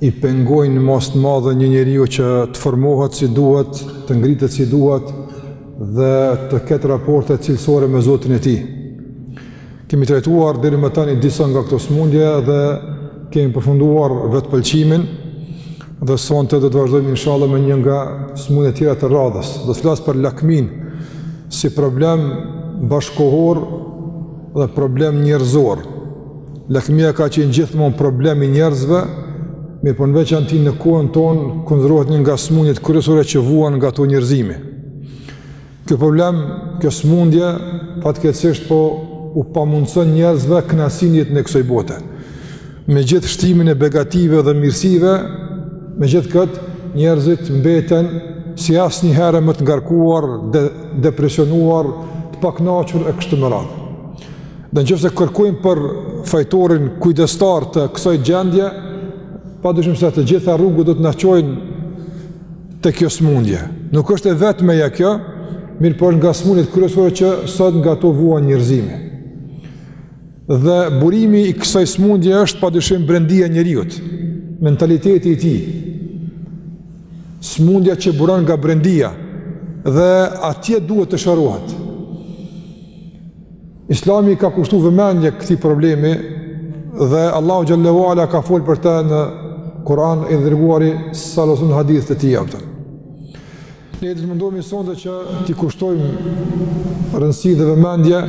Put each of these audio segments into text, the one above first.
i pengojnë n'masë të madhe një njeriu që të formohet si duhet, të ngritet si duhet dhe të ketë raporte cilësore me Zotin e tij. Kemi trajtuar deri më tani disa nga këto smundje dhe kemi përfunduar vetëpëlqimin dhe sonte do të vazhdojmë inshallah me një nga smundjet e tjera të radhës. Do të flas për lakminë si problem bashkëkohor dhe problem njerëzor. Lakmia ka qenë gjithmonë problem i njerëzve, mirëpo në veçanti në kohën tonë konsiderohet një nga smundjet kryesore që vuan nga to njerëzimi. Kjo problem, kjo smundje, fatkeqësisht po u pamundëson njerëzve knaqsinë e kësoj bote. Me gjithë shtimin e begative dhe mirësive, me gjithë këtë njerëzit mbeten si asnjëherë më të ngarkuar, të depresionuar, të paknaqur e kështu me radhë. Në qoftë se kërkojmë për fajtorin kujdestar të kësoj gjendje, pa dyshim se të gjitha rrugët do të na çojnë te kjo smundje. Nuk është e vetmja kjo, mirëpo është nga smundjet kryesore që sot nga to vuan njerëzimi. Dhe burimi i kësoj smundje është pa dyshim brendia e njeriut, mentaliteti i tij, smundja që buron nga brendia, dhe atje duhet të shërohet. Islami i ka kushtu vëmendje këtij problemi dhe Allahu xhel-le ue ala ka folë për të në Kuran, i dërguari salësun hadith të tijam të. Ne të mundohemi sonde që ti kushtojmë rëndësi dhe vëmendje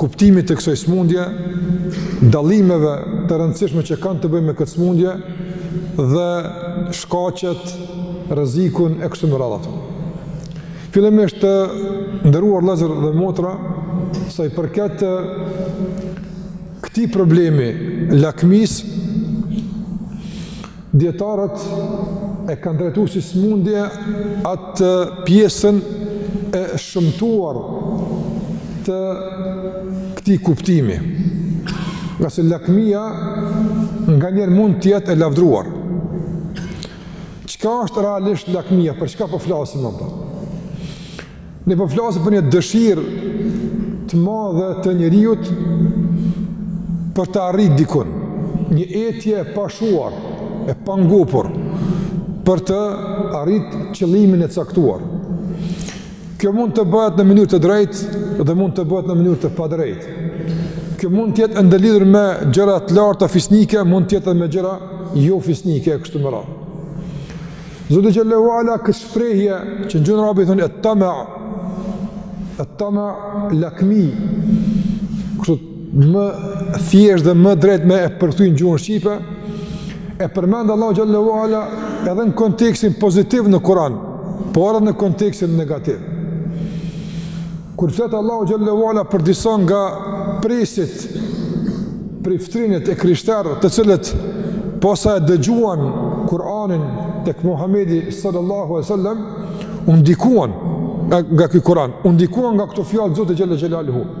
kuptimit të kësoj smundje, dalimeve të rëndësishme që kanë të bëjmë me këtë smundje dhe shkacet, rëzikun e kështë më radhatë. Fillimisht të nderuar vllezër dhe motra, sa i përket këtij problemi, lakmisë, dijetarët e kanë trajtu si smundje atë pjesën e shëmtuar të këtij kuptimi. Ngase lakmia nganjëherë mund të jetë e lavdëruar. Çka është realisht lakmia, për çka po flasim apo? Ne po flasim për një dëshirë të madhe të njeriut për të arritur diku, një etje e pashuar, e pangopur për të arritur qëllimin e caktuar. Kjo mund të bëhet në mënyrë të drejtë dhe mund të bëhet në mënyrë të padrejtë. Kjo mund të jetë e ndërlidhur me gjëra të larta fisnike, mund të jetë edhe me gjëra jo fisnike kështu me radhë. Zoti xhel-le ue ala këtë shprehje që n'gjuhën arabe i thonë et tama et tama lakmi. Kështu më thjesht dhe më drejt me e përkthy në gjuhën shqipe, e përmend Allahu xhallahu ala edhe në kontekstin pozitiv në Kuran, po edhe në kontekstin negativ. Kur flet Allahu xhallahu ala për disa nga prijësit, priftërinjtë e krishterë të cilët posa e dëgjuan Kuranin tek Muhamedi sallallahu alejhi ue selam, u ndikuan nga ky Kuran, u ndikuan nga këto fjalë Zotit xhallahu ala.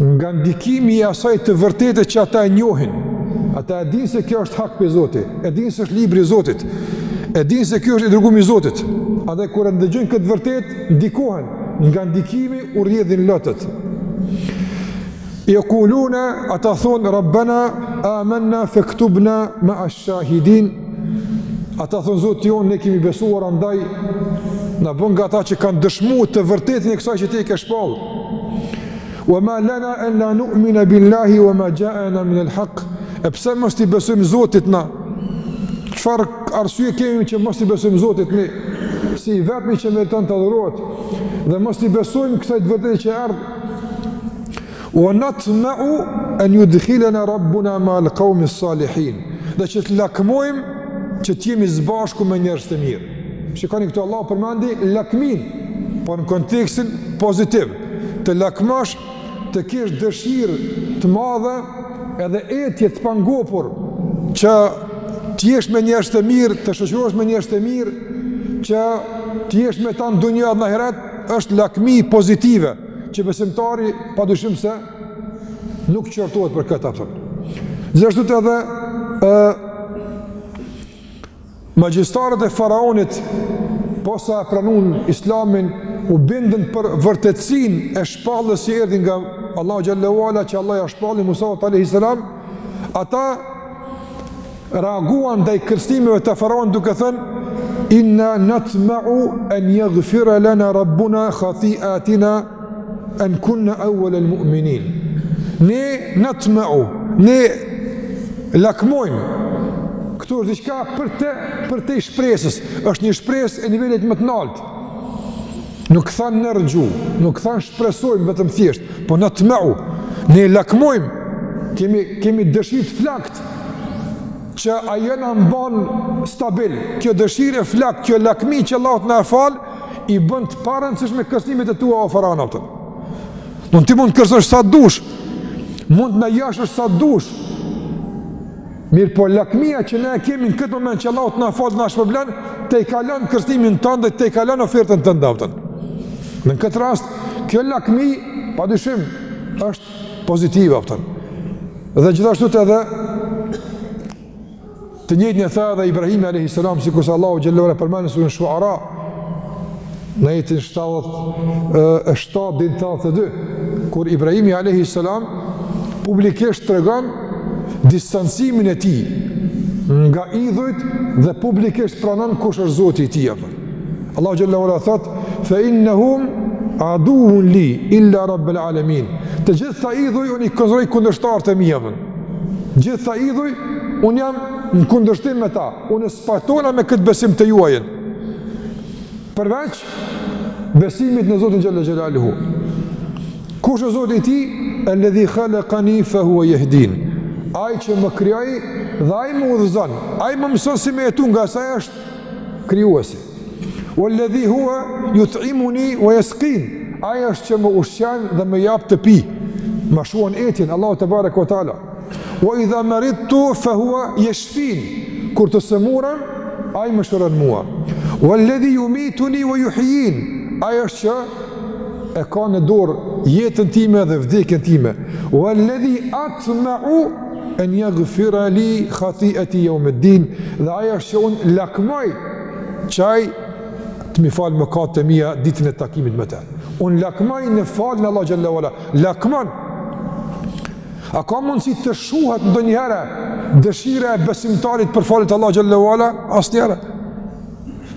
Nga ndikimi i asaj të vërtete që ata e njohin, ata e dinë se kjo është hak prej Zotit, e dinë se është libri i Zotit, e dinë se kjo është i dërgumi i Zotit, andaj kur e ndëgjojnë këtë të vërtetë, ndikohen, nga ndikimi u rjedhin lotët. Jekulune, ata thonë, Rabbena, amenna, fektubna mea shahidin, ata thonë, Zoti jonë, ne kemi besuar andaj, na bën nga ata që kanë dëshmu të vërtetën e kësaj që ti e ke shpallë, Wa ma lana an la nu'mina billahi wa ma ja'ana min al-haq. E pse mos t'i besojmë Zotit na? Çfarë arsye kemi që mos t'i besojmë Zotit ne? Si i vetmi që meriton të adhurohet dhe mos t'i besojmë kësaj të vërtetë që ka ardhë. Wa natma'u an yudkhilana rabbuna ma al-qawmi salihin. Dhe që të lakmojmë që të jemi së bashku me njerëz të mirë. Shikoni këtu Allahu përmendi lakminë, po në kontekstin pozitiv. Të lakmosh, të kesh dëshirë të madhe edhe etje të pangopur që të jesh me njerëz të mirë, të shoqërohesh me njerëz të mirë, që të jesh me ta në dunja dhe në ahiret, është lakmi pozitive që besimtari padyshim se nuk qortohet për këtë apo. Gjithashtu edhe ë Magjistarët e faraonit posa e pranuan Islamin, u bindën për vërtetësinë e shpalljes që erdhi nga Allahu xhallahu ala që Allahu ia shpalli Musa alayhi salam, ata reaguan ndaj kërcënimeve të faraonit duke thënë inna natma'u an yaghfira lana rabbuna khati'atina en kunne awwal al mu'minin. Ne natma'u, ne lakmojmë. Këtu është diçka përte përtej shpresës. Është një shpresë e nivelit më të naltë. Nuk thanë narxhu, nuk thanë shpresojmë vetëm thjesht, po natma'u. Ne lakmojmë. Kemi kemi dëshirë të flaktë që ajo na mban stabil. Kjo dëshirë e flaktë, kjo lakmi që Allahu t'na e falë, i bën të parëndësishme kërcënimet e tua o Faraon, a kupton. Domethënë ti mund të kërcënosh sa dush, mund të na joshësh sa dush, mirëpo lakmia që ne kemi në këtë moment që Allahu të na falë, të na shpërblen, tejkalon kërcënimin tënd, tejkalon ofertën tënde, a kupton. Në këtë rast, kjo lakmi, pa dyshim, është pozitive, a kupton. Dhe gjithashtu të edhe, Të njëjtën e tha edhe Ibrahimi alayhis salam sikurse Allahu xhelle ue ala përmend në surën Shuara në ajetin 77 deri në 82 kur Ibrahimi alayhis salam publikisht tregon distancimin e tij nga idhujt dhe publikisht pranon kush është Zoti i tij, a kupton. Allahu xhelle ue ala thotë fa innahum aduun li illa rabbal alamin. Të gjithë këta idhuj unë i konsideroj kundërshtarët e mi, a kupton. Gjithë këta idhuj, unë jam në kundërshtim me ta, unë s'pajtona me këtë besim të juajin, përveç besimit në Zotin xhelle xhelaluhu. Kush është Zoti i tij, elledhi halakani fe hua jehdin, ai që më krijoi dhe ai më udhëzon, ai më mëson si me jetu ngase ai është krijuesi. Uelledhi hua jut'imuni ue jeskin, ai është që më ushqen dhe më jap të pi. Ma shuan etjen, Allahu tebareke ue teala. Ue idha meridtu fe hua jeshfin, kur të sëmurna, ai më shëron mua. Uelledhi jumituni ue juhjin, ai është që e ka në dorë jetën time dhe vdekjen time. Uelledhi atmeu en jagfira li hatieti jeumed-din, dhe ai është që unë lakmoj, që ai të m'i falë mëkatet e mia ditën e takimit me te. Unë lakmoj në faljen e Allahut xhelle ue ala, lakmon. A ka mundësi të shuhet ndonjëherë dëshira e besimtarit për falje të Allahut xhelle ue ala? Asnjëherë.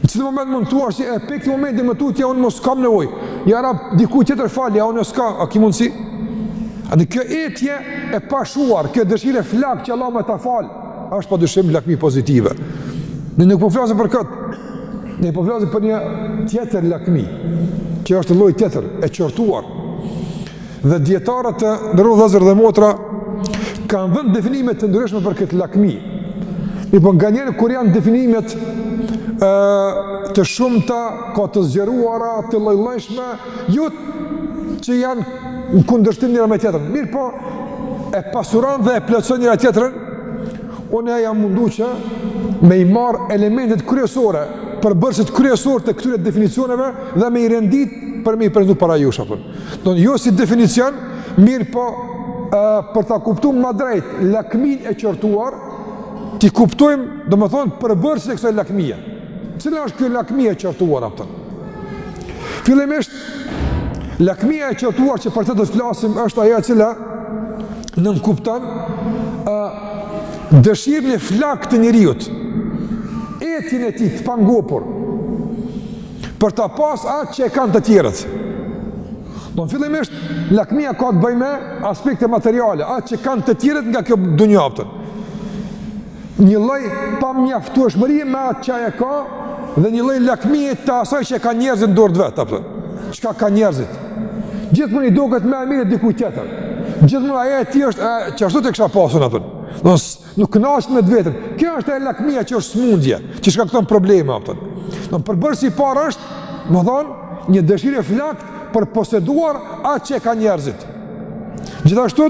Në cilin moment mund të thuash ti e prej këtij momenti e më tutje, unë më s'kam nevojë. Ja Rab, dikë tjetër fal, ja unë e s'ka, a ki mundësi? Andaj kjo etje e pashuar, kjo dëshirë e flaktë që Allahu me ta falë, është pa dyshim lakmi pozitive. Ne nuk po flasim për këtë, ne po flasim për një tjetër lakmi, që është lloj tjetër, e qortuar. Dhe dijetarët, të nderuar vëllezër dhe motra, kanë dhënë definime të ndryshme për këtë lakmi. Mirëpo nganjëherë, kur janë definimet e, të shumta, ka të zgjeruara, të llojllojshme, jo që janë në kundërshtim njëra me tjetrën, mirëpo e pasuron dhe e plotëson njëra tjetrën, unë jam mundu që me i marrë elementet kryesore, përbërësit kryesorë të këtyre definicioneve dhe me i rendit për me i përmendë para jush, a kupton. Domethënë jo si definicion, mirëpo e, për ta kuptu ma drejt lakmin e qortuar, t'i kuptojmë, domethënë, përbërësit e kësaj lakmie. Cila është kjo lakmia e qortuar, a kupton? Fillimisht, lakmia e qortuar që për të do të flasim është ajo e cila nënkupton uh, dëshirën e flaktë të njeriut, etjen e tij të pangopur, për ta pas atë që e kanë të tjerët. Domethënë fillimisht, lakmia ka të bëjë me aspekte materiale, atë që kanë të tjerët nga kjo dunja, a kupton. Një lloj pamjaftueshmërie me atë që e ka dhe një lloj lakmie të asaj që e kanë njerëzit në dorë t'vet, a kupton. Çka kanë njerëzit gjithmonë i duket më e mirë e dikujt tjetër. Gjithmonë ajo e tij është qashtu ta kisha pasur, a kupton. Domethënë nuk kënaqet me t'veten. Kjo është ajo lakmia që është smundje, që shkakton probleme, a kupton. Domethënë përbërësi i parë është, domethonë, një dëshirë e flakt për poseduar atë që e kanë njerëzit. Gjithashtu,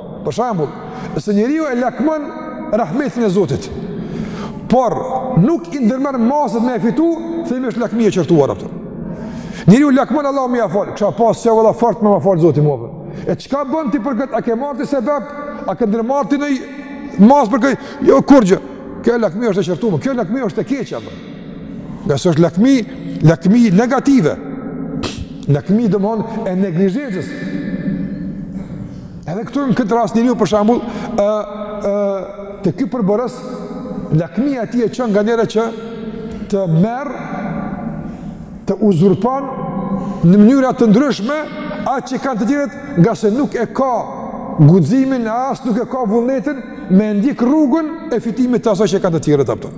Për shembull, nëse njeriu e lakmon rahmetin e Zotit, por nuk i ndërmerr masat me e fitu, themi është lakmi e qortuar, a kupton. Njeriu lakmon Allahu me ja fal, kisha pas qef valla fort me ma fal Zoti mu. E çka bën ti për këtë, a ke marr ti sebep, a ke ndërmarr ti naj masë për këtë, jo kurgjë, kjo lakmi është e qortume, kjo lakmi është e keqe, a kupton. Ngase është lakmi, lakmi negative, lakmi domethonë e neglizhencës, Edhe këtu në këtë rast njeriu për shembull ë ë te ky përbërës lakmia e tij e çon nganjëherë që të merr të uzurpon në mënyra të ndryshme atë që kanë të tjerët ngase nuk e ka guximin e as nuk e ka vullnetin me ndjek rrugën e fitimit të asaj që e kanë të tjerët, a kupton.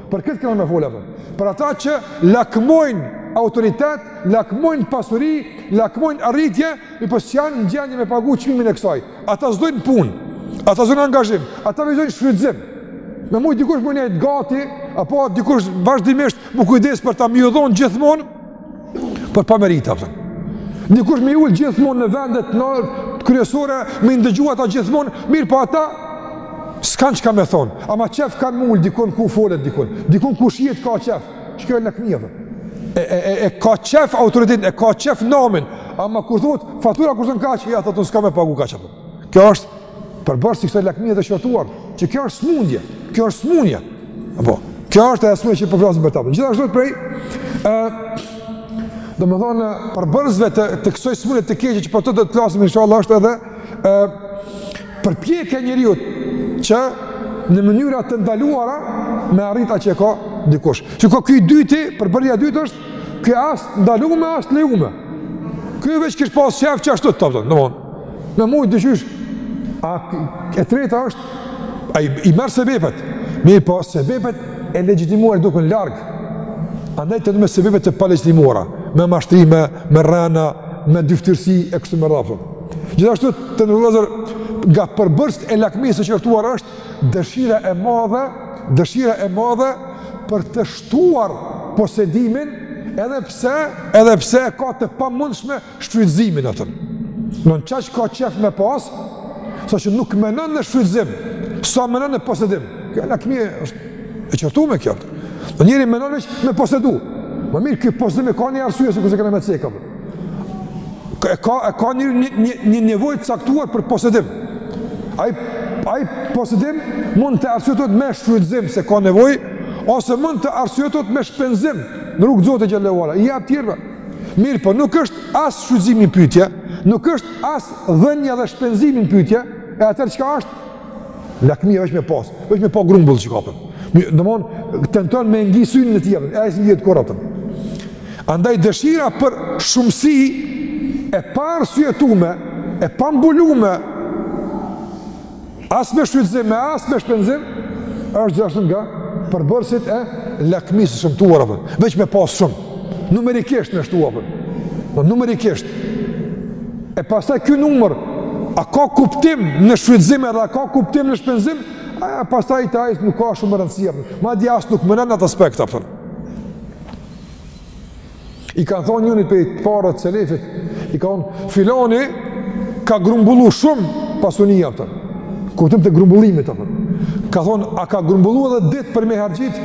Për këtë kena me fol, a kupton. Për ata që lakmojnë autoritet, lakmojnë pasuri, lakmojnë arritje, mirëpo s'janë në gjendje me pagu çmimin e kësaj. Ata s'dojnë punë, ata s'dojnë angazhim, ata veç dojnë shfrytëzim. Me mujtë dikush m'u nejt gati, apo dikush vazhdimisht m'u kujdes për ta me ju dhonë gjithmonë, Por pa merita, a kupton. Dikush me i ul gjithmonë në vendet kryesore, me i ndëgju ata gjithmonë, mirëpo ata s'kanë çka me thonë. Ama qef kanë m'u ul dikun ku folet dikun. Dikun ku shihet ka qef. Qe kjo është lakmia, a kupton. E, e, e, e ka qef autoritetin, e ka qef namin. Ama kur thotë, fatura kushton kaq, jo, thotë, s'ka me pagu kaq, a kupton. Kjo është përbërësi i kësaj lakmie të qortuar, që kjo është smundje, kjo është smunje. Apo, kjo është ajo smundja që po flasim për të, a kupton. Gjithashtu prej, e, domethonë, përbërësve të, të kësoj smunje të keqe që për të do të flasim, inshallah është edhe e, përpjekja e njeriut që në mënyra të ndaluara me arrit atë që e ka dikush. Shiko ky i dyti, përbërja e dytë është, ky as t'ndalume, as t'lejume. Ky veç kështë pasë shef që ashtu të të të të të të të të të Në mujtë dëshysh, a, e treta është, ai, i merr sebepet, mirëpo sebepet e legjitimuar duken larg, andaj tenton me sebepe të palegjitimuara, me mashtrime, me rrena, me dyftyrsi e kështu me radhë. Gjithashtu të nderuar vëllezër, nga përbërësit e lakmisë së qortuar është dëshira e madhe, dëshira e madhe për të shtuar posedimin edhe pse, edhe pse ka të pamundshme shfrytëzimin a kupton. Domethënë qaq ka qejf me pas, saqë nuk menon në shfrytëzim, sa menon në posedim. Kjo lakmi është e qortume, kupton. Njeri menon veç me posedu. Më mirë, ky posedim e ka një arsye, sikurse kena me cekë. E ka, e ka një, një, një, një nevojë të caktuar për posedim. Ai, ai posedim mund të arsyetohet me shfrytëzim se ka nevojë, ose mund të arsyetohet me shpenzim në rrugë të Zotit xhelle ve ala. I ja tjerëve. Mirëpo, nuk është as shfrytëzimi në pytje, nuk është as dhënia dhe shpenzimi në pytje, e atëherë çka është? Lakmia veç me pas, veç me pa grumbull kupton. Domethënë, tenton me ngi synin e tij, e ai s'ngihet kurrë, a kupton. Andaj dëshira për shumësi e paarsyetume, e pambulume, As me shfrytëzim, e as me shpenzim, është gjithashtu nga përbërësit e lakmisë së shëmtuar, a kupton, veç me pas shumë, numerikisht me shtu, a kupton, po, numerikisht, e pastaj ky numër, a ka kuptim në shfrytëzim edhe a ka kuptim në shpenzim, a pastaj te ai nuk ka shumë rëndësi, a madje as nuk menon në atë aspekt, a kupton. I kanë thonë njënit prej të parët, selefit, i kanë thonë, filoni ka grumbullu shumë pasuni, a kupton. Kuptim të grumbullimit a kupton. Ka thonë, a ka grumbullu edhe ditë për me i harxhit?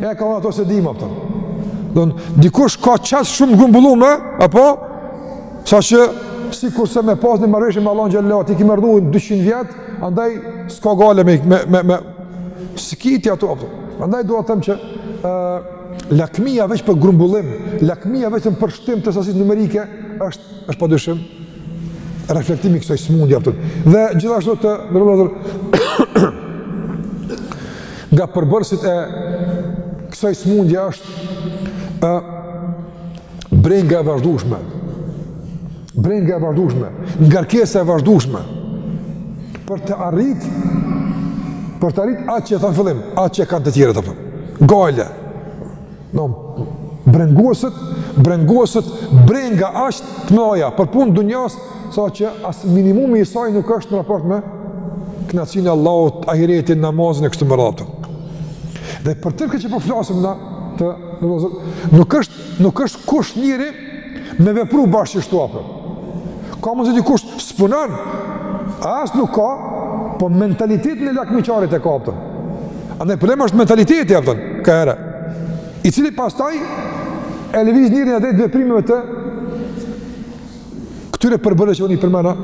E ka thonë ato s'e dimë, a kupton. Domethënë, dikush ka qaq shumë grumbullume, apo? Saqë, sikurse me pas një marrëveshje me Allahun xhelle ve ala, ti ki me rrnu 200 vjet, andaj s'ka gajle me, me, me, me, s'ki ti ato, kupton. Andaj dua të them që, uh, lakmia veç për grumbullim, lakmia vetëm për shtim të sasisë numerike është është padyshim reflektimi i kësaj smundje, a kupton. Dhe gjithashtu të nderuar vëllezër nga përbërësit e kësaj smundje është ë brenga e vazhdueshme Brenga e vazhdueshme, ngarkesa e vazhdueshme për të arrit për të arrit atë që e thamë në fillim, atë që e kanë të tjerët apo. Gajle. Do brengoset, brengoset, brenga aq të mëdha për punë dunjasë, saqë as minimumi i saj nuk është në raport me kënaqësinë e Allahut, ahiretin, namazin e kështu me radhë. Dhe për tërë këtë që po flasim na të, do të thotë, nuk është Nuk është kusht njeri me vepru bash kështu, kupton. Ka mundësi dikush s'punon, as nuk ka, po mentalitetin e lakmiqarit e ka, kupton. Andaj problemi është mentaliteti, kupton, ka herë. I cili pastaj e lëviz njerin drejt veprimeve të Këtyre përbërësve që unë i përmenda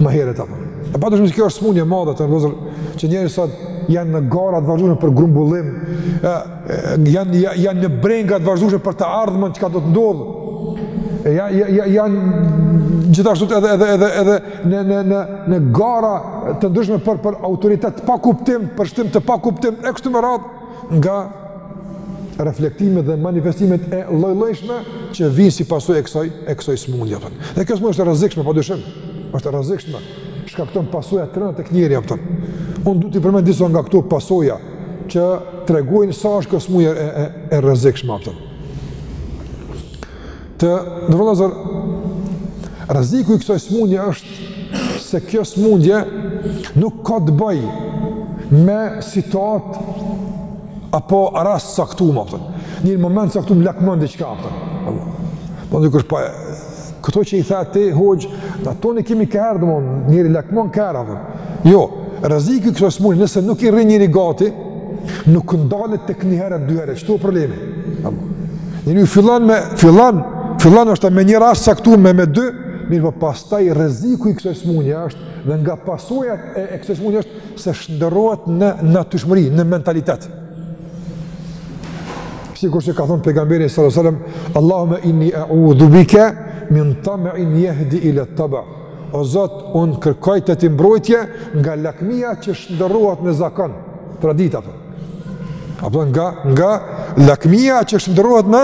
më herët apo. E pa dyshim që kjo është smundje e madhe, të nderuar vëllezër, që njerëzit sot janë në gara të vazhdushme për grumbullim, janë, janë në brenga të vazhdushme për të ardhmen çka do të ndodhë, janë, janë, janë gjithashtu edhe, edhe, edhe, edhe në, në, në, në gara të ndryshme për, për autoritet të pakuptimtë, për shtim të pakuptimtë, e kështu me radhë, nga reflektimet dhe manifestimet e lloj-llojshme që vijnë si pasojë e kësaj e kësaj sëmundje, kupton. Dhe kjo sëmundje është e rrezikshme pa dyshim. Është e rrezikshme. Shkakton pasoja të rënda tek njeriu, kupton. Unë du t'i përmend disa nga këto pasoja që tregojnë sa është kjo sëmundje e e, e rrezikshme, kupton. Të nderuar vëllezër, rreziku i kësoj smundje është se kjo smundje nuk ka të bëjë me situatë apo rast t'caktum, kupton. Njeri n'moment t'caktum lakmon diçka, kupton. Po ndokush tha, këto që i the ti, hoxhë, na t'tanë i kemi ka herë, njeri lakmon ka herë, kupton. Jo, rreziku i kësoj smundje, nëse nuk i rri njeri gati, nuk ndalet tek një herë dy herë, qitu problemi. Njeri ia fillon me fillon, fillon ashtu me një rast t'caktum me me dy, mirëpo pastaj rreziku i kësaj smundje është dhe nga pasojat e, e kësaj smundje është se shndërrohet në natyrshmëri, në mentalitet. Sikur që ka thënë pejgamberi sallallahu alajhi wasallam, Allahumma inni a'udhu bika min tama'in yahdi ila at-taba. O Zot, unë kërkoj te ti mbrojtje nga lakmia që shndërrohet në zakon, traditë, kupton. Apo nga, nga lakmia që shndërrohet në,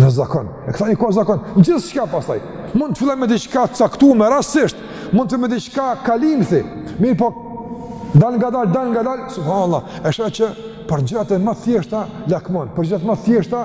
në zakon. E kthen një kohë zakon, gjithçka pastaj. Mund të fillojë me diçka t'caktume rastësisht, mund të me diçka kalimthi, mirëpo, dalngadal, dalngadal, subhanallah, e sheh që për gjërat ma t'thjeshta lakmon, për gjërat ma t'thjeshta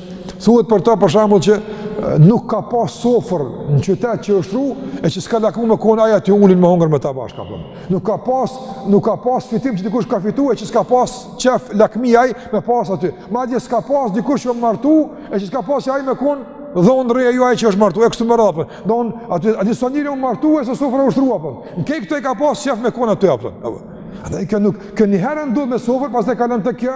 Thuhet për ta për shembull që nuk ka pas sofër në qytet që u shtru, e që s'ka lakmu me konë ai aty, u ul e me hongër me ta bashkë, kupton. Nuk ka pas, nuk ka pas fitim që dikush ka fitu, e që s'ka pas qef lakmi ai me pas atë. Madje s'ka pas dikush që u martu, e që s'ka pas qef ai me konë dhondrri i asaj që është martu, e kështu me radhë, kupton. Don, aty, aty sa njeri u martu e sa sofër u shtru, kupton. Në krejt këto e ka pas qef me konë aty, kupton. Dhe kjo nuk, kjo njëherë ndodh me sofër, pastaj kalon te kjo,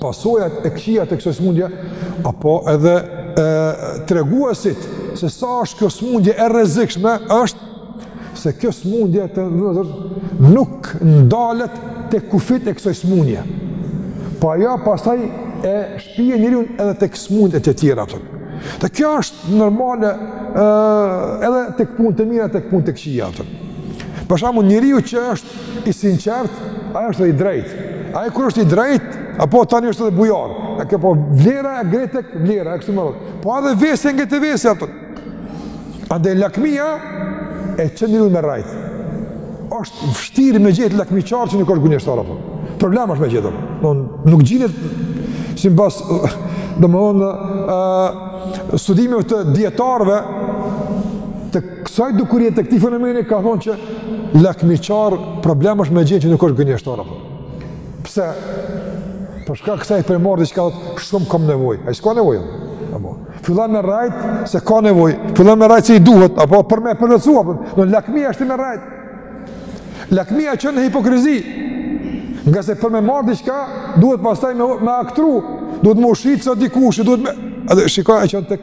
pasojat e këqija të kësaj sëmundje apo edhe e treguesit se sa është kjo sëmundje e rrezikshme është se kjo sëmundje t nuk ndalet te kufit e kësaj sëmundje. Po ajo pastaj e shpije njeriun edhe tek sëmundje të tjera kupton. E kjo është normale ë edhe tek punë të mira tek punë të këqija kupton. Për shembull njeriu që është i sinqert, ai është i drejt. Ai kur është i drejt, apo tani është edhe bujar. A ke po vlera e greh tek vlera, kështu me radhë. Po edhe vesi nget te vesi. Andaj lakmia e çon njerin me rrejt. Është vështirë me gjetë lakmiqar që nuk është gënjeshtar apo. Problem është me gjetë. Do nuk gjindet simbas domthon ë studimeve të dijetarëve Kësaj dukurie të këtij fenomeni kanë thonë që lakmiqar problem është me gjet që nuk është gënjeshtar apo. Pse? Për shkak se ai për me marrë diçka shumë kam nevojë. Ai s'ka nevojë. Apo. Fillon me rrejt se ka nevojë. Fillon me rrejt se i duhet apo për me e përvetësu. Po. Do lakmia shtin me rrejt. Lakmia çon në hipokrizi. Ngase për me marrë diçka duhet pastaj me me aktru, duhet me u shit sa dikush, duhet me Edhe shikoj e çon tek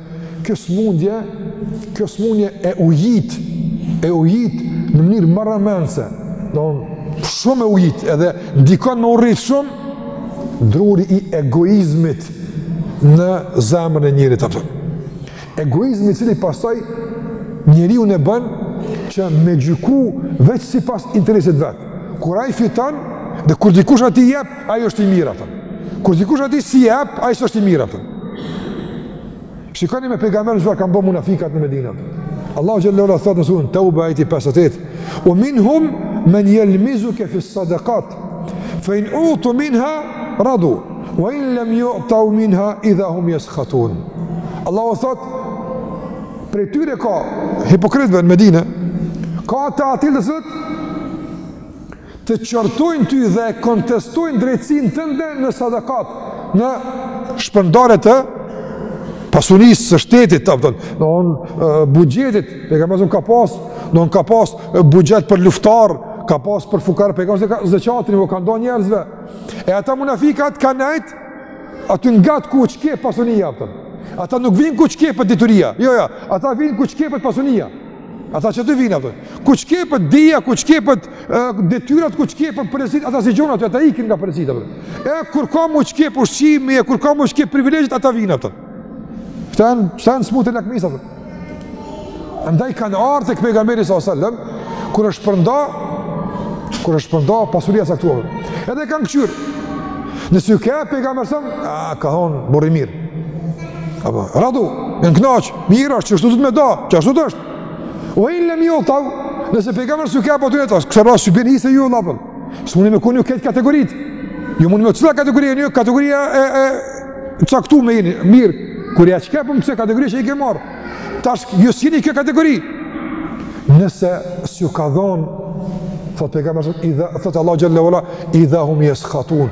Kjo smundje, kjo smundje e ujit, e ujit në mënyrë marramendëse, do shumë e ujit edhe ndikon me u rrit shumë, druri i egoizmit në zemrën e njerit kupton. Egoizmi i cili pastaj njeriun e bën që me gjyku veç sipas interesit vetë. Kur ai fiton dhe kur dikush atij i jep, ai është i mirë kupton. Kur dikush atij s'i jep, ai s'është i mirë kupton. Shikoni me pejgamberin ça kanë bo munafikat në Medinë. Allahu xhallahu ala thotë në surën Tauba ayati 58. Wa minhum men yalmizuka fi sadaqat. Fa in utu minha radu wa in lam yu'ta minha idha hum yaskhatun. Allahu thotë prej tyre ka hipokritëve në Medinë. Ka të atillë thotë të qortojnë ty dhe e kontestojnë drejtësinë tënde në sadakat, në shpërndarje të pasurisë së shtetit, kupton domethon buxhetit, e ka pasur ka pas, domethon ka pas buxhet për luftar, ka pas për fukar, për ka pas zeqatin, u ka nda njerëzve. E ata munafikat kanë nejt aty ngat ku çkepet pasunia kupton. Ata nuk vijnë ku çkepet dituria. Jo, jo, ata vijnë ku çkepet pasunia. Ata që aty vijnë kupton. Ku çkepet dija, ku çkepet detyrat ku çkepet përzit ata s'i gjon ata ikin nga prezit apo e kur ka mu çkep ushqimi e kur ka mu çkep privilegjet ata vijnë ato stan stan smutë lakmis andaj kanë ardhur tek pejgamberi sallallahu alajhi wasallam kur është përnda kur është përnda pasuria caktuar edhe kanë kqyr nëse u ka pejgamber sa a ka dhon burri mirë apo radu në knaç mira qysh do të me da çu do të O in lem jutau, nëse pejgamber s'ju ka apotyre të asë, kështë e pra s'ju bini se ju në apën, s'muni me kon ju këtë kategori, ju mundi me cila kategori një, kategoria e, e caktume jeni, mirë, kur ja çkepëm pse kategoria që i ke marr, tash ju s'jeni kjo kategori, nëse s'ju ka dhonë, thot pejgamber sot, i dhe, thot Allah xhel-le ve ala, idha hum jes'hatun,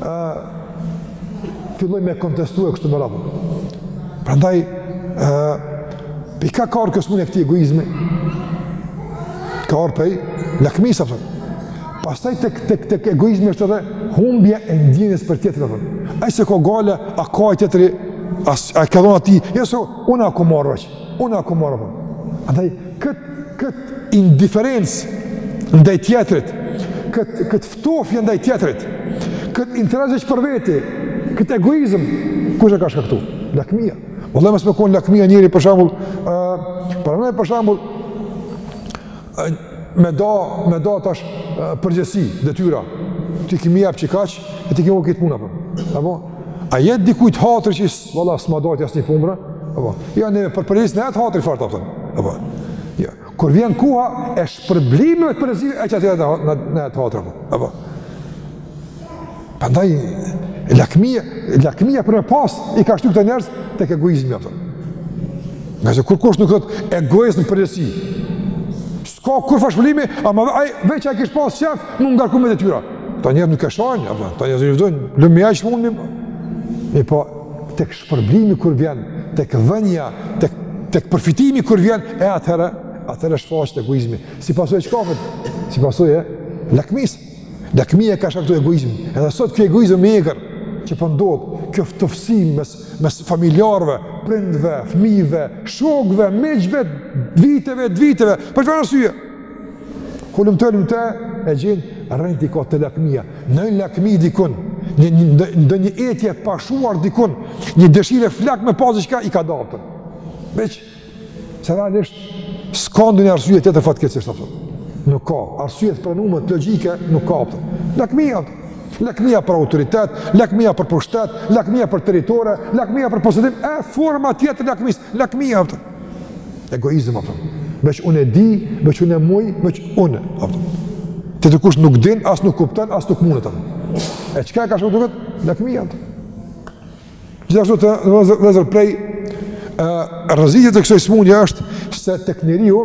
ë fillojnë me kontestuar kështu me radhë. Prandaj ë pika ka ardh kjo smunda e këtij egoizmi, ka ardh pej lakmisë, për. pastaj tek tek tek egoizmi është edhe humbja e ndjenjës për tjetrin, për. aq s'e ka gajle, a ka ai tjetri, a, a ka dhon ti, e së, unë a kom marrë veç, unë a kom marrë, për. andaj këtë kët indiferencë ndaj tjetrit, këtë kët Ftofje ndaj tjetrit, këtë interes veç për veti, këtë egoizëm, kush e ka shkaktu? Lakmia. Vallahi mos me konë lakmia njeri për shembull, uh, për nëjë për shembull, uh, me da, me da tash uh, përgjegjësi, detyra, ti ki me jep qekaq, e ti ki me bo këtë punë, apo? A jetë dikujt hatri që, valla, s'ma dha asnjë punë, apo? Ja, ne, për përgjegjësi, na jet hatri fort, apo? Apo? Ja. Kur vjen koha e shpërblimeve privilegjeve, e qaty në, në, na jet hatri. Apo? Prandaj, lakmia, lakmia për me pas, i ka shty këta njerëz, tek egoizmi ato. Ngase kurkush nuk osht egoist në përgjegjësi, s'ka kurfar shpërblimi, ama aj, veç a kish pas qef, mu ngarku me detyra. Ta njerë nuk e shajnë, ta njerë zërgjëzojnë, lëmë jaj që mundin, e po, të Shpërblimi kur vjen tek dhënia, tek tek përfitimi kur vjen e atëherë, atëherë shfaqet egoizmi. Si pasojë çkafit, si pasojë lakmis. Lakmia ka shkaktuar egoizmin. Edhe sot ky egoizëm i egër që po ndodh, kjo ftofsi mes mes familjarëve, prindve, fëmijëve, shokëve, miqve, dytëve, dytëve, për çfarë arsye? Hulumto hulumto e gjen rrënjët i ka te lakmia. Në një lakmi dikun, një një një etje pashuar dikun, një dëshirë flak me pas diçka i ka dalë. Veç se realisht s'ka ndonjë arsye tjetër fatkeqësisht ato. Nuk ka arsye të pranume të logjike, nuk ka. Lakmia, lakmia për autoritet, lakmia për pushtet, lakmia për territore, lakmia për posedim, e forma tjetër lakmis, lakmia. Për Egoizëm, apo. Veç unë e di, veç unë e muj, veç unë, apo. Tjetërkush nuk din, as nuk kupton, as nuk mundet, apo. E çka e ka shumë duket? Lakmia, apo. Gjithashtu vëllezër prej rreziqeve të kësaj smundje është se tek njeriu,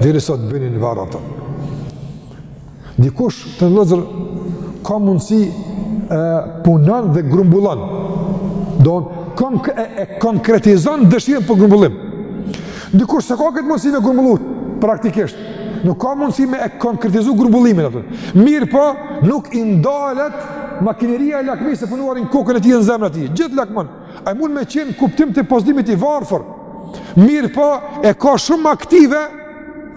Derisa të bini në varra, a kupton. Dikush vëllezër ka mundësi e, punon dhe grumbullon. Don konk e, e konkretizon dëshirën për grumbullim. Dikush s'e ka këtë mundësi me grumbullu praktikisht. Nuk ka mundësi me e konkretizu grumbullimin. A kupton. Mirëpo, nuk i ndalet makineria e lakmisë së punuari në kokën e tij dhe në zemrën e tij. Gjithë lakmon. Ai mund me qenë në kuptim të posedimit i varfër, mirëpo e ka shumë aktive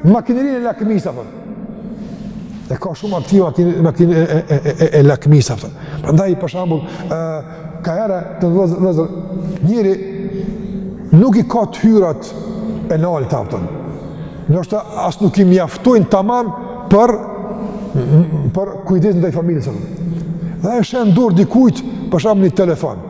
makinerinë e lakmisë, a kupton, e ka shumë aktive makinerinë e, e, e, e, e lakmisë. A kupton. Prandaj, për shembull, e, ka herë vëllezër, njeri nuk i ka të hyrat e nalta, a kupton. Ndoshta as nuk i mjaftojnë tamam për, për kujdesin ndaj familjes. Dhe e sheh në dorë dikujt, për shembull, një telefon.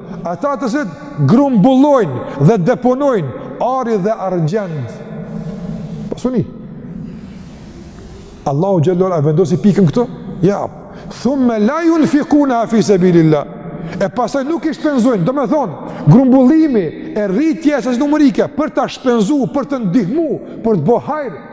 Ata të cilët grumbullojnë dhe deponojnë ari dhe argjend. Pasuni. Allahu xhelle a e vendosi pikën këtu? Jo. Thumme la junfikunaha fi sebililah. E pastaj nuk i shpenzojnë. Domethonë, grumbullimi e rritja e sasisë numerike për të shpenzu, për të ndihmu, për të bo hajr,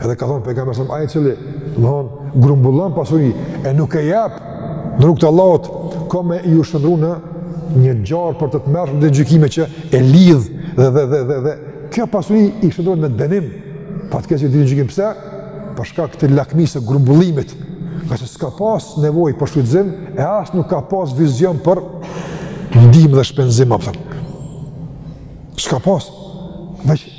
Edhe ka thonë pejgamberi sa ai cili domethonë grumbullon pasuri e nuk e jep në rrugë të Allahut, ka me iu shëndrru në një gjarpër të tmerrshëm ditën e gjykimit që e lidh dhe dhe dhe dhe dhe kjo pasuri i shëndrrohet në dënim fatkeqësi ditën e gjykimit pse për shkak të lakmisë së grumbullimit ngase s'ka pas nevojë për shfrytëzim e as nuk ka pas vizion për ndihmë dhe shpenzim a kupton s'ka pas veç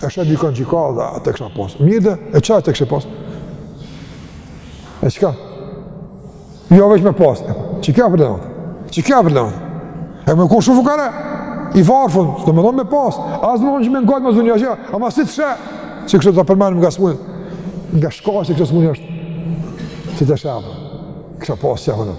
E sheh dikon që i ka dhe ah t'i kisha pas. Mirë de, e çka t'i kishe pas? E çka? Jo veç me pas. Që kja për lehot? Që kja për lehot? E me kur shumë fukara? I varfën, domethonë me pas. A zë më thonë që me në gajtë me zunë një gjë, ama si të shë? Që kështë të përmenim nga së Nga shka që kështë së është? Si të shë apë? Kështë pas që e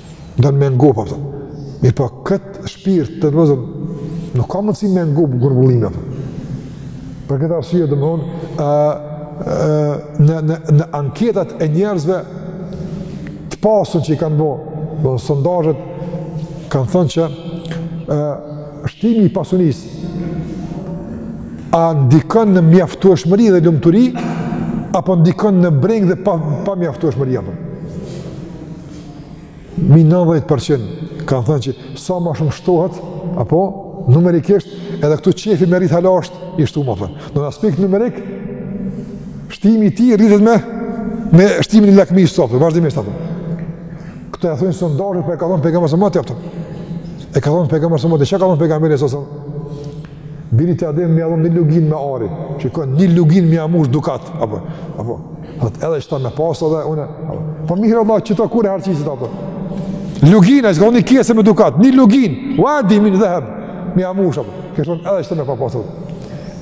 don me e ngopë, a kupton. Mirëpo, këtë shpirt vëllezër, nuk ka mundësi me e ngopë grumbullimi, a kupton. Për këtë arsye, domethonë, në, në anketat e njerëzve të pasun që i kanë bo, dhe në sondazhet, kanë thënë që e, shtimi i pasunisë, a ndikon në mjaftueshmëri dhe lumturi, apo ndikon në brengë dhe pa, pamjaftueshmëri, a kupton. Mi 90% kanë thënë që sa ma shumë shtohet, apo numerikisht, edhe këtu qefi me rritë halasht, ashtu me thënë. Në aspekt numerik, shtimi i tij rritet me, me shtimin e lakmisë, vazhdimisht, apo. Këtë e thonë sondazhet, por e ka thënë pejgamberi moti, apo. E ka thënë pejgamberi moti, çka ka thënë pejgamberi moti, apo. Birit të Ademit me ia dhënë një luginë me ari, që ka një luginë me ia mush dukat, apo. apo. Dhe të edhe që ta me pasë edhe unë, po mirë Allah, që ta kur e harqisit ta për. Lugina, që ka unë i kjesë me dukat, një luginë, wadi min dheheb, me ia mush, apo. Kish thonë edhe që ta me pasë dhe.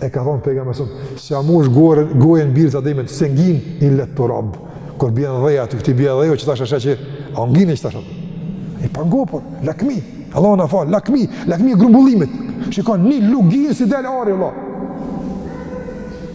E ka thonë pejgamberi, s'ia mush gojën, gojën birit të Ademit, s'e ngin il-let-turab, kur bjen n'dhe, të këti bjen n'dhe, që ta shashe që, a ngin e që ta shashe. I pangopur, po, lakmi, Allah na faltë, lakmi, lakmi e grumbullimit, që ka një luginë s'i del ari, Allah.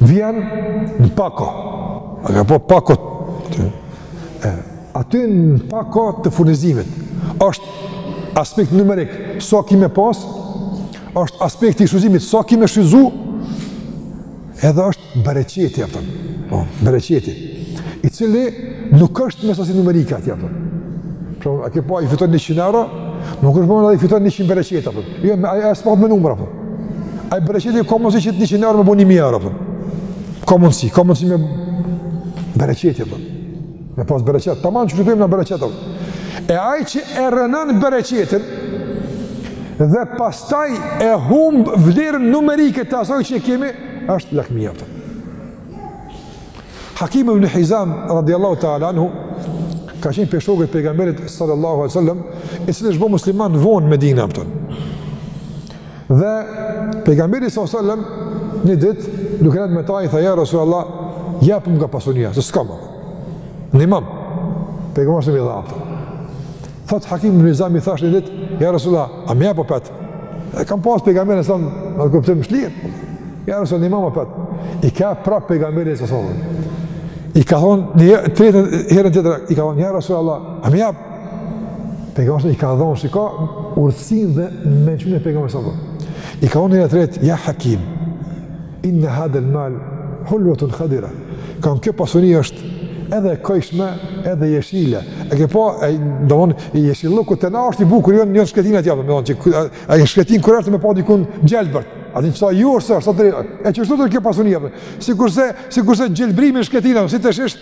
vjen në pako. A ka po pako të... E, aty në pako të furnizimit. është aspekti numerik, sa so ki me pas, është aspekti i shfrytëzimit, sa so ki me shfrytëzu, edhe është bereqeti, apëton. Po, bereqeti. I cili nuk është me sasi numerike, apëton. Pra, a ke pa, i fiton njëqind euro, nuk është po, i fiton njëqind bereqet, apëton. Jo, ai s'matet me numra, apëton. Po. Ai bereqeti ka mundësi që të njëqind euro me bo një mijë euro, apëton. Po. Ka mundësi, ka mundësi me bereqet, apëton. Po. Me pas bereqet, tamam çka i thojmë na bereqet, apëton. E ai që e rrënon bereqetin, dhe pastaj e humb vlerën numerike të asaj që e kemi, është lakmia, apëton. Hakim ibn Hizam radiallahu ta'ala anhu ka qenë prej shokëve të pejgamberit sallallahu alaihi wasallam, i cili është bo musliman vonë në Medinë apo. Dhe pejgamberi sallallahu alaihi wasallam një ditë duke qenë me ta i tha ja Rasulullah, japëm nga pasunia, se s'kam. Nimom. Pejgamberi i dha, apëton. Thotë Hakim ibn Hizam i thash një ditë, ja Rasulullah, a më jap apet? E kam pas pejgamberin sa në kuptim të shlir. Ja Rasulullah, nimom apet. I ka prap pejgamberi sallallahu. I ka thonë herën tjetër i ka thonë ja Rasulullah. A më jap. Pejgamberi i ka dhonë, shiko urtësinë dhe mençurinë e pejgamberit sallallahu. I ka thonë të tretën ja Hakim. Inna hadha al-mal hulwatun khadira. Kan kjo pasuni është edhe e kojshme, edhe jeshile. E ke pa, e, domethonë, jeshillëku te na është i bukur, jo në shkretinë tja, domethonë, që a në shkretinë kur është me pa dikun gjelbërt, a një qësa ju është, është, e qeshtu thotë kjo pasunia, sikurse, sikurse gjelbrimi n'shkretinë, si të shish,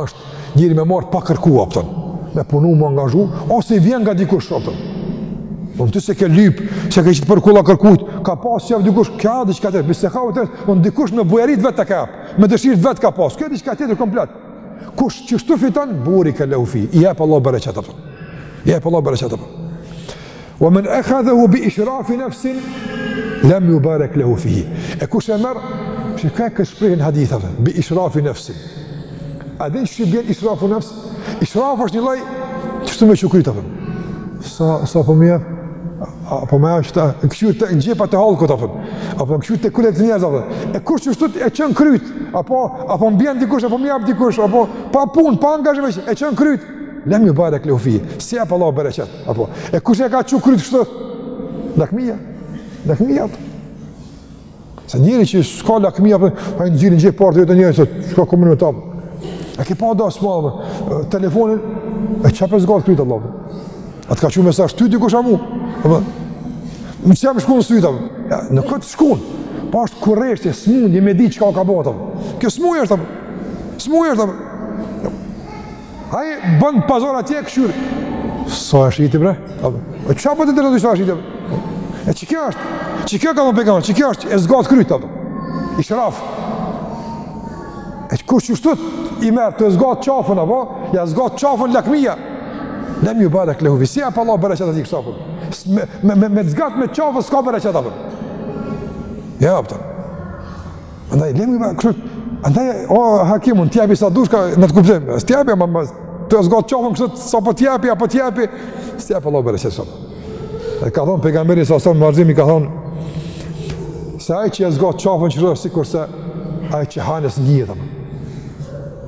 është njëri me marrë pa kërku, kupton, me punu, me angazhu, ose i vjen nga dikush, kupton. Po ti s'e ke lyp, s'e ke qit për kulla kërkujt, ka pas çfarë dikush, kjo diçka tjetër, pse ka vetë, po dikush me bujari t'vet ka. Me dëshirë t'vet ka pas, kjo diçka tjetër komplet. Kush qështu fiton, burike lehu fihi. I jep Allahu bereqet, kupton. I jep Allahu bereqet, kupton. Wa man akhadhahu bi ishraf nafs lam yubarak lahu fihi. E kush e merr? Që ka këtë shprehje në hadith atë, bi ishraf nafs. A din ç'i bjen ishrafu nafs? Ishraf është një lloj ç'të më shukrit atë. Sa sa po më apo më është ta kështu të gjepa të hallkut apo apo kështu të kulet njerëz apo e kush qështu e çon kryt apo a po m'bjen dikush a po më jap dikush apo pa punë pa angazhim e çon kryt lem jubarek lehu fihi s'i jep Allahu bereqet Apo, e kush e ka çu kryt kështu? Lakmia. Lakmia. Se njeri që s'ka lakmi, pa po, i në gjirin gjithë partë, vetë njëri, se s'ka komunë me tamë. E ke pa da s'ma, me, telefonin, e që apë e zgat kryt, Allah. A të ka çu mesazh, ty dikush a mu. Apo, më që jam shku në sytë, ja, në këtë shku, po është kureshtje, smundje me dit çka ka bota. Kjo smuje është, smuje është, Ai bën pazar atje kështu. Sa është i ti bre? Po çfarë po të drejtë të shajë ti? E çka kjo është? Çka kjo ka më pegon? Çka kjo është? E zgjat kryt apo? Ishraf. E kush qështu i merr tu zgjat qafën apo? Ja zgjat qafën lakmia. Lem jubarek lehu fihi s'i jep Allahu bereqet ti këtu apo? Me me me zgjat me qafën s'ka bereqet apo? Ja apo? Andaj, lem jubarek, kështu, andaj, o, Hakim, un t'jepi sa dushka, në të kuptojmë, s't'jepi, ma, ma, tu e zgat qafën kështu, sa po t'jepi, apo t'jepi, s't'jep Allahu bereqet, se sëmë. Dhe ka thonë, pejgamberi, sa sëmë, marzimi, ka thonë, se ai që e zgat qafën kështu, sikurse ai që han e s'ngihet.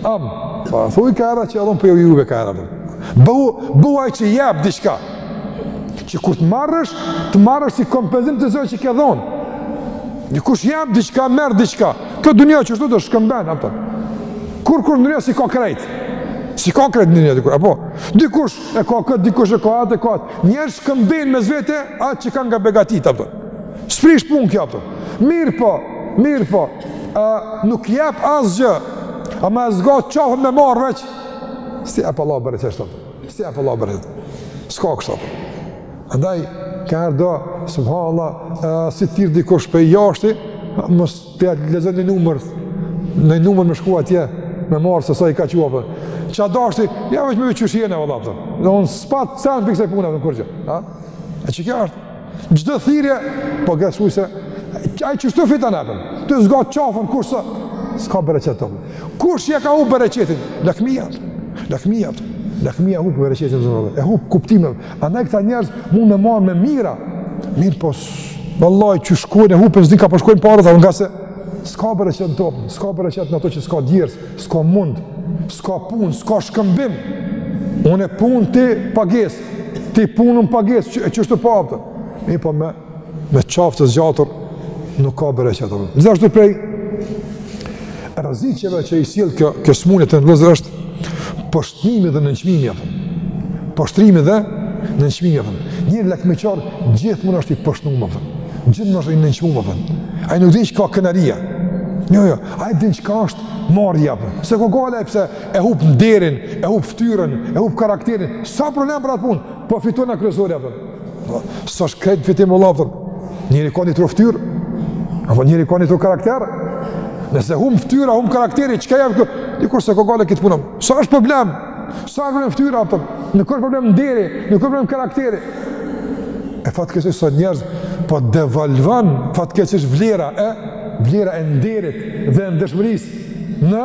Am, pa, po, thuj ka era që adhon për po ju juve ka era për. Bëhu, bëhu ai që jep diçka. Që kur të marrësh, të marrësh si kompenzim t'asaj që ke dhonë. Dikush jep diçka, merr diçka. Kjo dunja qështu shkëmben, kupton. Kurrkurrnja s'i ka krejt. S'i ka krejt në një apo? Dikush e ka këtë, dikush e ka atë, e ka atë. Njerëz shkëmbejn mes vete, atë që ka nga begatitë, kupton. S'prish punë kjo, kupton. Mirëpo, mirëpo, a, nuk jep asgjë, ama e zgat qafën me marrë veç, s't'jep Allahu bereqet, s't'jep Allahu bereqet s'ka kështu ato. Andaj, ka herë do, subhanallah, a, si thirr dikush prej jashti, mos të jetë lezën një numër, në numër me shku atje, me marrë se sa i ka çu pare. Qa dashti, ja veç me veqysh jene, vëllapëtër. Në unë s'pat sen për kësaj punë, në kërgjë. A? A çka është? Çdo thirrje po gasuese, ai qështu fiton, a kupton. Të zgjat qafën kurse s'ka bereqet të Kush ja ka hup bereqetin? Lakmija, lakmija, lakmija hup bereqetin të zërëve, e hup kuptimin. Andaj këta njerëz mund me marrë me mijëra, mirëpo vallahi qysh shkojnë e hupin, s'di ka po shkojnë paret, ngase s'ka bereqet të s'ka bereqet në ato që s'ka djersë, s'ka mund, s'ka punë, s'ka shkëmbim. Unë punë, ti pagesë, Ti punë, unë pagesë, e qështu, a kupton. Mirëpo me, me qafë të zgjatur, nuk ka bereqet, a kupton. Gjithashtu prej, rreziqeve që i sjell kjo, kjo smundje, vëllezër, është poshtërimi dhe nënçmimi. Poshtërimi dhe nënçmimi. Njeri lakmiqar gjithmonë është i poshtnum, a kupton. Gjithmonë është i nënçmum, a kupton. Ai nuk din çka krenaria. Jo, jo, ai din çka është marrja, a kupton. S'e ka gajle, pse e hup nderin, e hup ftyrën, e hup karakterin, s'ka problem për atë punë, po fiton në kryesore, a kupton. Po, s'është krejt fitim vallahi, njeri ka një trohë ftyrë, apo njeri ka një trohë karakter, nëse hum ftyra, hum karakteri, çka jam kë, dikush s'e ka gajle këtë punë, s'është problem, s'është problem ftyra, a kupton. nuk është problem nderi, nuk është problem karakteri, e fatkeqësisht sot njerëz, po devalvon fatkeqësisht vlera, e, vlera e nderit dhe ndershmërisë, në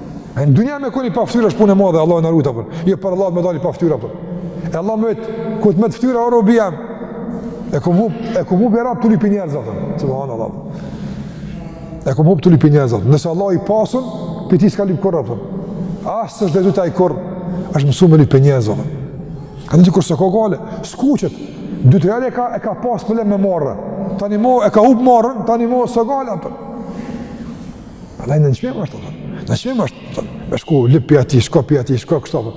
E në dunja me konë i paftyrë është punë e madhe, Allahu na rujtë, a kupton. Jo para Allahut me dalë i paftyrë, a kupton. E Allah me vetë, ku e ke ftyrën, o robi jem. E ku mu, e ku mu bera tu lypë njerëz, a kupton. Subhanallah. E ku mu tu lypë njerëz, a kupton. Nëse Allahu i pasun, prej tij s'ka lypë kurrë, a kupton. As s'është drejtu te ai kurrë, është mësu me lypë njerëz, a kupton. Ka dikush s'e ka gajle, s'kuqet. Dikur e ka, e ka pas problem me marre. Tani mo, e ka hup marren, tani mo, s'e ka gajle, a kupton. Prandaj nënçmim është apo? Nënçmim është. Me shku lyp aty, shko lyp aty, shko kështu apo.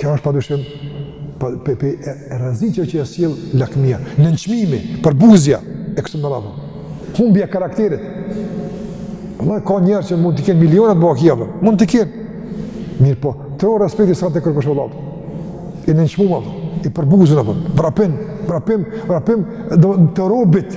Kjo është padyshim pre, pre, prej, e rreziqe që e sjell lakmia, nënçmimi, përbuzja e kështu me radhë. Humbje e karakterit. Vallahi ka njerëz që mund të kenë milionat në bankë apo. Mund të kenë. Mirëpo, trohë respekti s'e ka kërkush, vallah. I nënçmum, apo, i përbuzun, apo, vrapin, vrapin, vrapin, do të robit.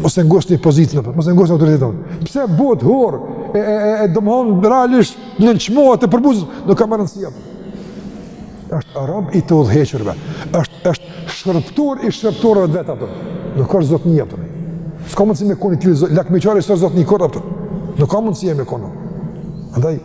mos e ngosht një pozitën, a kupton, mos e ngosht autoritetin. Pse bëhet hor e e e, e domthon realisht nënçmohet e përbuzet, nuk ka më rëndësi, a kupton. Është rob i të udhëhequrve. Është është shërbëtor i shërbëtorëve vet, a kupton. Nuk është zotni, a kupton. S'ka mundësi me konë, lakmiçari s'osht zotni kurrë, a kupton. Nuk ka mundësi me konë. Andaj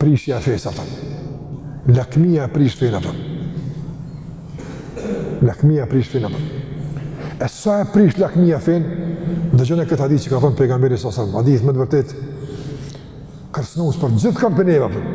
prishja e fesë, a kupton. Lakmia e prish fenë, a kupton. Lakmia e prish fenë, a kupton. E sa e prish lakmia fenë, dëgjone këtë hadith që ka thonë pejgamberi sasem, hadith me të vërtetë kërcnus për gjithkan prej neve, a kupton.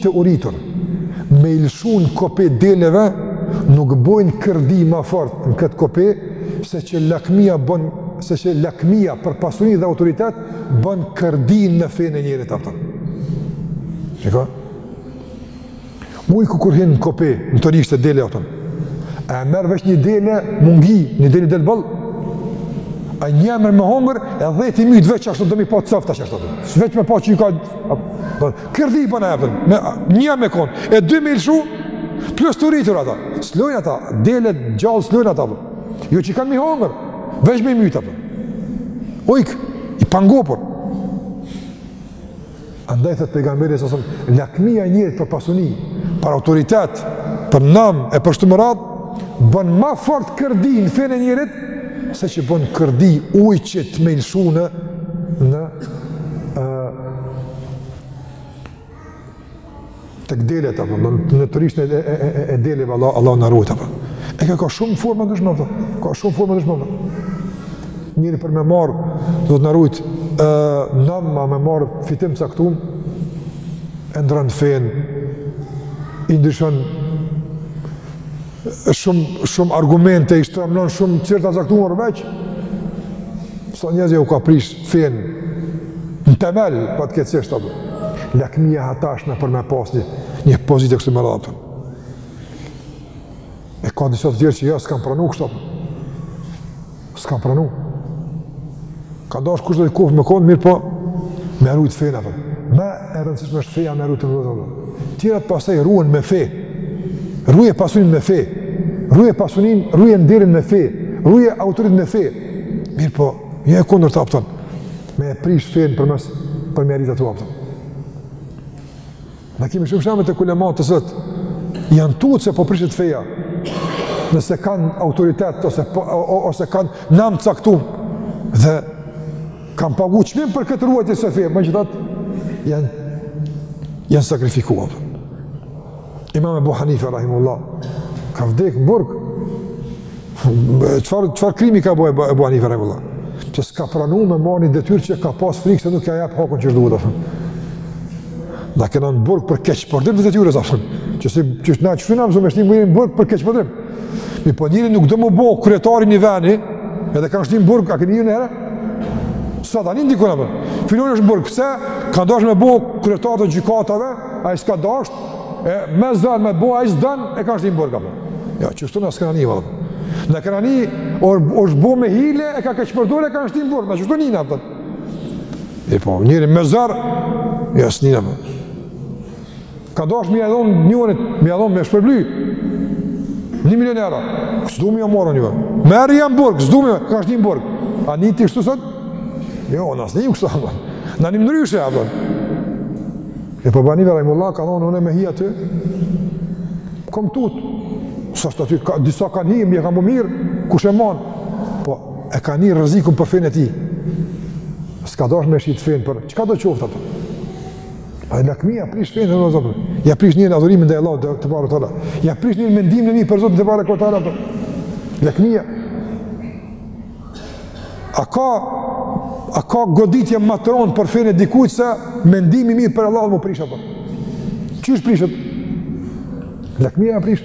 Të uritur, me i lëshu në kope deleve, nuk bojnë kërdi ma fort në këtë kope, se që lakmia bën, se që lakmia për pasuri dhe autoritet, bën kërdi në fenë e njerit, apton. Shiko? Ujku kur hin në kope, në torishtë e dele, apton. E merr veç një dele, m'u ngi, një dele del boll, a një e merr me hongër, e dhetë i mytë veç ashtu do me i pa të cofta qashtu. Veç me pa që ju ka... Kërdi bon, apton, një me kon. E dy me i lëshu plus të uritur ata. S'lojnë ata, dele t'gjallë s'lojnë ata. Po. Jo që kanë m'i hongër, veç me i mytë. Po. Ujk, i pangopur. Andaj thëtë pejgamberi sasëm, lakmia e njerit për pasuni, për autoritet, për nam e për kështu me radhë, bën ma fort kërdi në fenë e njerit, se që bën kërdi ujqit me i lëshu në, në tek delet, apo, në, në torishtë e, e, e, e deleve, Allah, Allahu na rujt, apo. E ka, ka shumë forma të shmë, ka shumë forma të shmë, njeri për me marrë, Zoti na rujt, e, nam a me marrë fitim të caktum, e ndërron fenë, i ndryshon, shumë shumë argumente i shtrembnon shumë gjëra të caktuara veç sa njerëz u ka prish fenë në temel fatkeqësisht apo lakmia e hatashme për me pas një një pozitë kështu me radhë e ka disa të tjerë që ja jo, s'kanë pranu kështu S'ka pranu. Ka dash kushdo qoftë me konë, mirëpo, me rujt fenë, apton. Më e rëndësishme është feja me rujt vllezër. Tjerat pastaj ruhen me fe. Ruje pasuninë me fe. Ruje pasuninë, ruje nderin me fe. Ruje autoritetin me fe. Mirëpo, jo e kundërta, apton. Me e prish fenë për me, për me arritë atë, apton. Na kemi shumë shembuj te ulematë të cilët janë tutë se po prishet feja. Nëse kanë autoritet ose po, ose kanë nam të caktum dhe kanë pagu çmim për këtë ruajtje së feje, megjithatë janë janë sakrifiku. Imam Abu Hanife rahimullah ka vdek në burg. Çfarë çfarë krimi ka bo Abu Hanife rahimullah? Që s'ka pranuar me marrë një detyrë që ka pas frikë se nuk ja jap hakun që duhet, apton. Na kena në burg për keqpërdorim të detyrës zyrtare. Që si që na çu na mëson me shti në burg për keqpërdorim. Mirëpo njeri nuk do m'u bo kryetar i një veni, edhe e kanë shti n'burg, a keni një herë? Sa tani ndikon apo? Filani është në burg, pse? Ka dash me bë kryetar të gjykatave, ai s'ka dash, e më zon me bë ai s'don, e kanë shti n'burg apo? Jo, çu stona s'ka një vallë. Na kanë një or është bo me hile, e ka keqpërdor, e kanë shti n'burg, na çu do një natë. E po, njëri me zërë, një asë një nëmë. Ka dasht me ia dhon njërit, me ia dhon me shpërbly. Një milion euro. Kësë du mi jo morë një vërë. Me erë jam burg, kësë du mi jo, ka është një burg. A një ti kështu sot? Jo, në asë një kështu, a Në një mënyrëshe, a E po bani vera Allah, ka thonë une me hi aty. Kom tut. Sa është aty, ka, disa kanë hi, mi e kam bu mirë, kush e manë. Po, E ka ni rrezikun për fenë e tij. S'ka dasht me shit fenë për, çka do qoftë ato? Pra lakmia e prish fenë, vëllezër. Ja prish njerit adhurimin ndaj Allahut tebareke ve teala. Ja prish njerit mendimin e mirë për Zotin tebareke ve teala. Lakmia. A ka, a ka goditje ma t'rond për fenë e dikujt se mendimi i mirë për Allahun m'u prish apo? Qysh prishet? Lakmia e prish.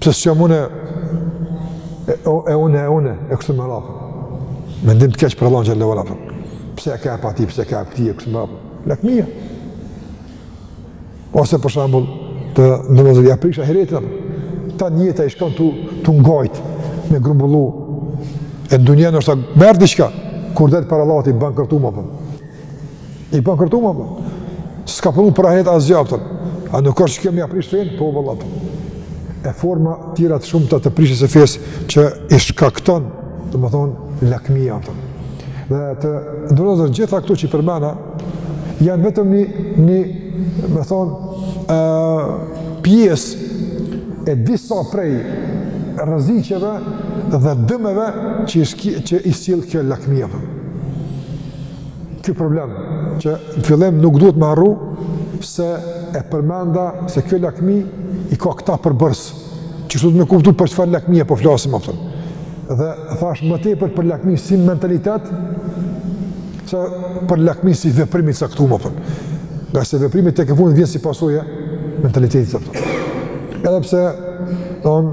Pse s'jam une, e, o, e une, e une, e kështu me radhë. Mendim të keq për Allahun xhelle ve ala, pse e ka e pa ti, pse e ka e këti, e kështu me radhë. Lakmia. Ose për shembull, të nderuar vëllezër, ja prish ahiretin, tanë jeta i shkon tu, tu ngajt, me grumbullu, e në dunjenë është ta merr diçka, kur del para Allahut i bankrotum apo. I bankrotum, s'ka punu për ahiret asgjë, a kupton. A nuk është që lakmia prish fenë? Po, vlla. E forma tjera të shumta të prishjes së fesë që i shkakton, domethonë, lakmia, a kupton. Dhe të nderuar vëllezër gjitha këto që i përmenda, janë vetëm një, një domethonë, uh, pjesë e disa prej rreziqeve dhe dëmeve që i, shki, që i sjell kjo lakmi, a kupton Ky problem që në fillim nuk duhet me harru se e përmenda se kjo lakmi i ka këta përbërës që duhet me kuptu për çfarë lakmie po flasim, a kupton. Dhe thash më tepër për lakmi si mentalitet se për lakmi si veprim i caktum, a kupton. Ngase veprimi tekefundit vjen si pasojë e mentalitetit, a kupton. Edhe pse, don,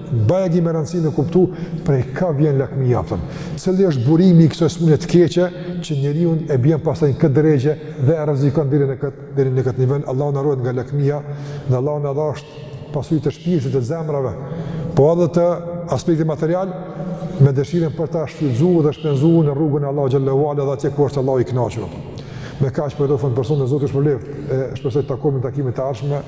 Bajagi me rëndësi me kuptu prej kah vjen lakmia, a kupton. Cili është burimi i kësaj smunje të keqe që njeriun e bjen pastaj në këtë derexhe dhe e rrezikon deri në këtë, deri në këtë nivel. Allahu na rujt nga lakmia dhe Allahu na dhashtë pasuri të shpirtit e zemrave, po edhe të aspektit material me dëshirën për ta shfrytëzu dhe shpenzu në rrugën e Allahut xhelle ve ala dhe atje ku është Allahu i kënaqur. Me kaq po e përfundoj për sonte dhe Zoti u shpërbleftë, shpresoj të takohmi në takime të ardhshme.